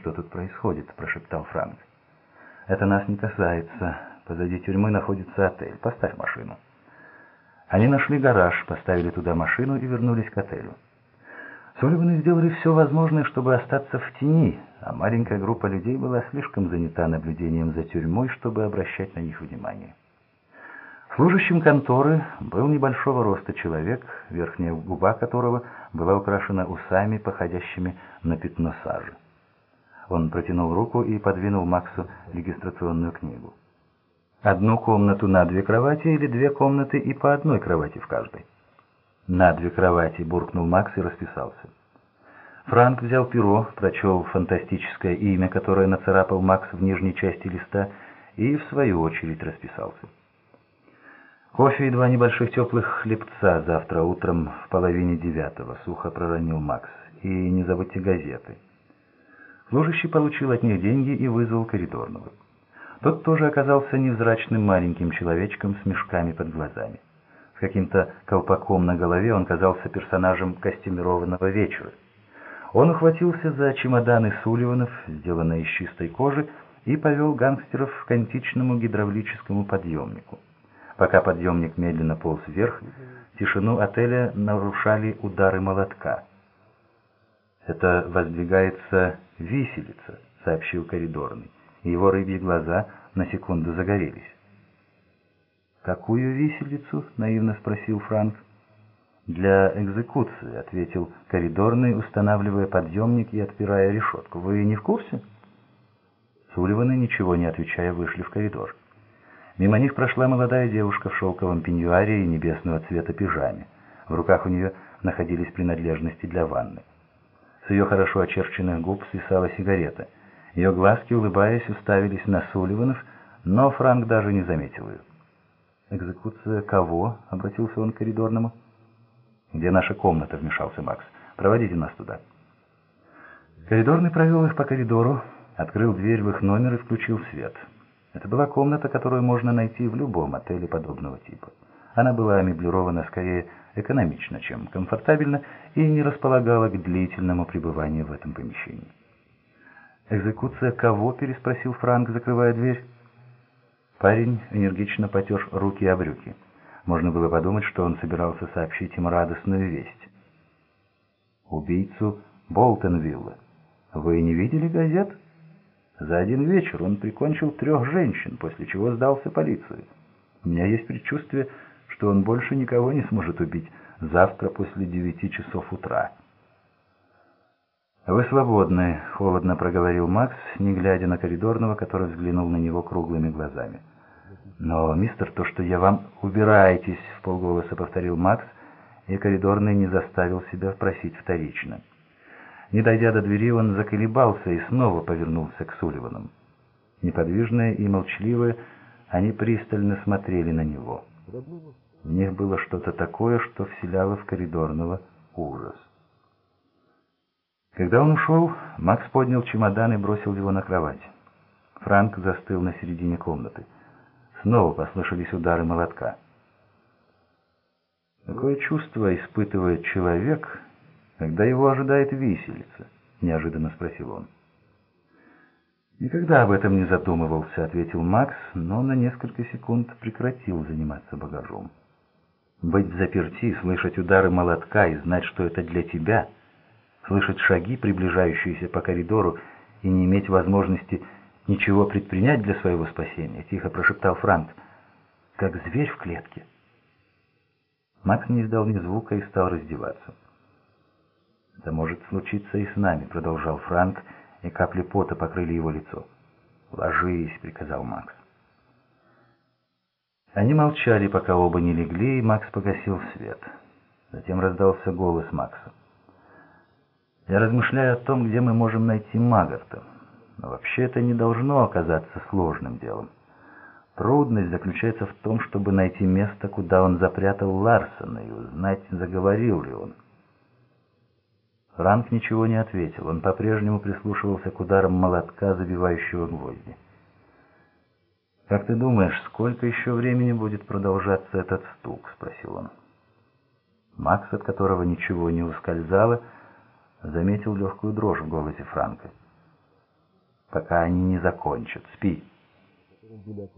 «Что тут происходит?» – прошептал Франк. «Это нас не касается. Позади тюрьмы находится отель. Поставь машину». Они нашли гараж, поставили туда машину и вернулись к отелю. Сулливаны сделали все возможное, чтобы остаться в тени, а маленькая группа людей была слишком занята наблюдением за тюрьмой, чтобы обращать на них внимание. Служащим конторы был небольшого роста человек, верхняя губа которого была украшена усами, походящими на пятно сажи. Он протянул руку и подвинул Максу регистрационную книгу. «Одну комнату на две кровати или две комнаты и по одной кровати в каждой?» «На две кровати», — буркнул Макс и расписался. Франк взял перо, прочел фантастическое имя, которое нацарапал Макс в нижней части листа, и в свою очередь расписался. «Кофе и два небольших теплых хлебца завтра утром в половине девятого», — сухо проронил Макс. «И не забудьте газеты». Служащий получил от них деньги и вызвал коридорного. Тот тоже оказался невзрачным маленьким человечком с мешками под глазами. С каким-то колпаком на голове он казался персонажем костюмированного вечера. Он ухватился за чемоданы Сулливанов, сделанные из чистой кожи, и повел гангстеров к античному гидравлическому подъемнику. Пока подъемник медленно полз вверх, тишину отеля нарушали удары молотка. «Это воздвигается виселица», — сообщил коридорный, его рыбьи глаза на секунду загорелись. «Какую виселицу?» — наивно спросил Франк. «Для экзекуции», — ответил коридорный, устанавливая подъемник и отпирая решетку. «Вы не в курсе?» Сулливаны, ничего не отвечая, вышли в коридор. Мимо них прошла молодая девушка в шелковом пеньюаре и небесного цвета пижаме. В руках у нее находились принадлежности для ванны. С ее хорошо очерченных губ свисала сигарета. Ее глазки, улыбаясь, уставились на Сулливанов, но Франк даже не заметил ее. «Экзекуция кого?» — обратился он к коридорному. «Где наша комната?» — вмешался Макс. «Проводите нас туда». Коридорный провел их по коридору, открыл дверь в их номер и включил свет. Это была комната, которую можно найти в любом отеле подобного типа. Она была амеблирована скорее экономично, чем комфортабельно, и не располагала к длительному пребыванию в этом помещении. «Экзекуция кого?» — переспросил Франк, закрывая дверь. Парень энергично потер руки о брюки. Можно было подумать, что он собирался сообщить им радостную весть. «Убийцу Болтонвилла. Вы не видели газет?» За один вечер он прикончил трех женщин, после чего сдался полиции. У меня есть предчувствие, что он больше никого не сможет убить завтра после девяти часов утра. «Вы свободны», — холодно проговорил Макс, не глядя на коридорного, который взглянул на него круглыми глазами. «Но, мистер, то, что я вам убираетесь», — в полголоса повторил Макс, и коридорный не заставил себя просить вторично. Не дойдя до двери, он заколебался и снова повернулся к Сулливанам. Неподвижные и молчаливые, они пристально смотрели на него. В них было что-то такое, что вселяло в коридорного ужас. Когда он ушел, Макс поднял чемодан и бросил его на кровать. Франк застыл на середине комнаты. Снова послышались удары молотка. Какое чувство испытывает человек, когда его ожидает виселица?» — неожиданно спросил он. «Никогда об этом не задумывался», — ответил Макс, но на несколько секунд прекратил заниматься багажом. «Быть заперти, слышать удары молотка и знать, что это для тебя, слышать шаги, приближающиеся по коридору, и не иметь возможности ничего предпринять для своего спасения», — тихо прошептал Франк, — «как зверь в клетке». Макс не издал ни звука и стал раздеваться. «Это может случиться и с нами», — продолжал Франк, и капли пота покрыли его лицо. «Ложись», — приказал Макс. Они молчали, пока оба не легли, и Макс погасил свет. Затем раздался голос Макса. «Я размышляю о том, где мы можем найти Магарта. Но вообще это не должно оказаться сложным делом. Трудность заключается в том, чтобы найти место, куда он запрятал Ларсона, и узнать, заговорил ли он». Франк ничего не ответил. Он по-прежнему прислушивался к ударам молотка, забивающего гвозди. «Как ты думаешь, сколько еще времени будет продолжаться этот стук?» — спросил он. Макс, от которого ничего не ускользало, заметил легкую дрожь в голосе Франка. пока они не закончат. Спи».